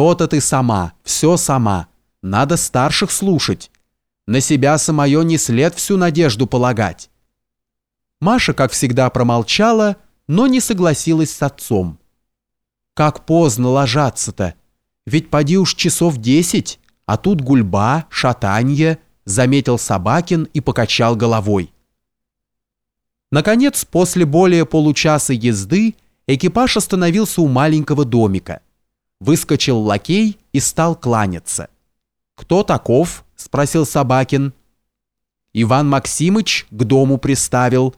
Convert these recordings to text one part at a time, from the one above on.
То-то ты сама, все сама. Надо старших слушать. На себя самое не след всю надежду полагать. Маша, как всегда, промолчала, но не согласилась с отцом. Как поздно ложаться-то. Ведь поди уж часов десять, а тут гульба, шатанье, заметил Собакин и покачал головой. Наконец, после более получаса езды, экипаж остановился у маленького домика. Выскочил лакей и стал кланяться. «Кто таков?» – спросил Собакин. «Иван Максимыч к дому приставил.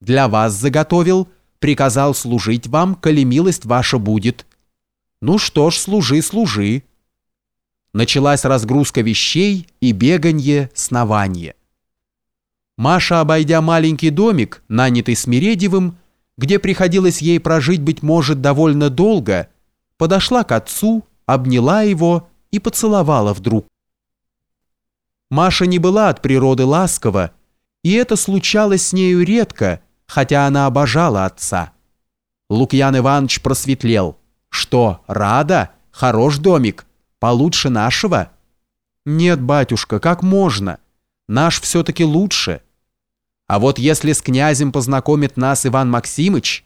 Для вас заготовил, приказал служить вам, коли милость ваша будет. Ну что ж, служи, служи». Началась разгрузка вещей и беганье, снование. Маша, обойдя маленький домик, нанятый Смиредевым, где приходилось ей прожить, быть может, довольно долго, подошла к отцу, обняла его и поцеловала вдруг. Маша не была от природы ласкова, и это случалось с нею редко, хотя она обожала отца. Лукьян Иванович просветлел. «Что, рада? Хорош домик. Получше нашего?» «Нет, батюшка, как можно? Наш все-таки лучше. А вот если с князем познакомит нас Иван Максимыч,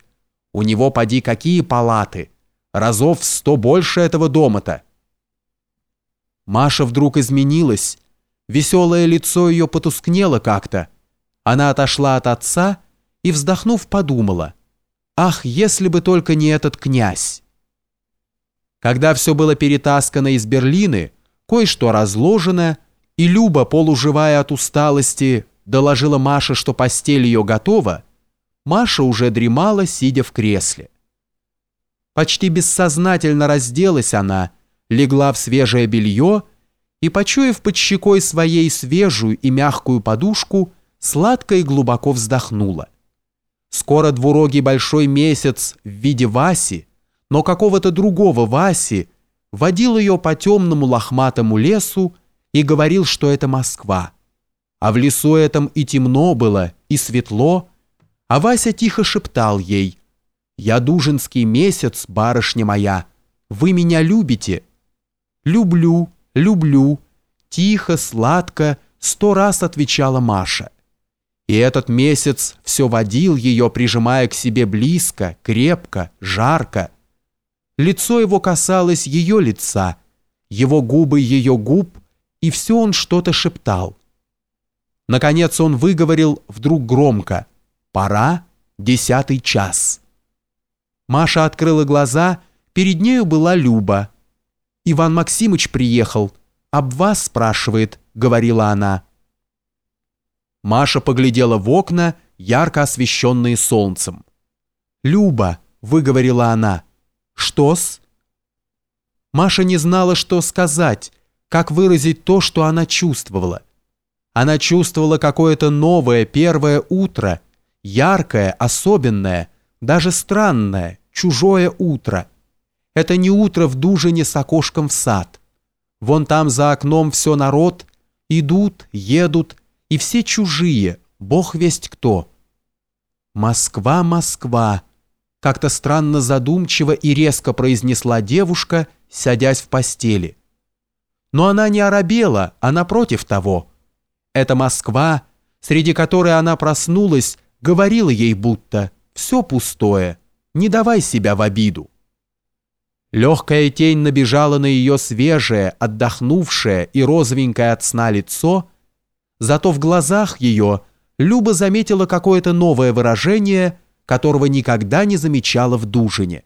у него поди какие палаты, разов сто больше этого дома-то». Маша вдруг изменилась, Веселое лицо ее потускнело как-то. Она отошла от отца и, вздохнув, подумала. «Ах, если бы только не этот князь!» Когда все было перетаскано из Берлины, кое-что разложено, и Люба, полуживая от усталости, доложила Маше, что постель ее готова, Маша уже дремала, сидя в кресле. Почти бессознательно разделась она, легла в свежее белье и, почуяв под щекой своей свежую и мягкую подушку, сладко и глубоко вздохнула. Скоро двурогий большой месяц в виде Васи, но какого-то другого Васи, водил ее по темному лохматому лесу и говорил, что это Москва. А в лесу этом и темно было, и светло, а Вася тихо шептал ей «Я дужинский месяц, барышня моя, вы меня любите?» «Люблю», «люблю», тихо, сладко, сто раз отвечала Маша. И этот месяц все водил ее, прижимая к себе близко, крепко, жарко. Лицо его касалось ее лица, его губы ее губ, и все он что-то шептал. Наконец он выговорил вдруг громко «Пора, десятый час». Маша открыла глаза, перед нею была Люба – Иван Максимыч приехал. Об вас спрашивает», — говорила она. Маша поглядела в окна, ярко освещенные солнцем. «Люба», — выговорила она, — «что-с?» Маша не знала, что сказать, как выразить то, что она чувствовала. Она чувствовала какое-то новое первое утро, яркое, особенное, даже странное, чужое утро — это не утро в дужине с окошком в сад. Вон там за окном все народ, идут, едут, и все чужие, бог весть кто. «Москва, Москва!» Как-то странно задумчиво и резко произнесла девушка, садясь в постели. Но она не оробела, а напротив того. Эта Москва, среди которой она проснулась, говорила ей будто «все пустое, не давай себя в обиду». Легкая тень набежала на ее свежее, отдохнувшее и розовенькое от сна лицо, зато в глазах ее Люба заметила какое-то новое выражение, которого никогда не замечала в Дужине.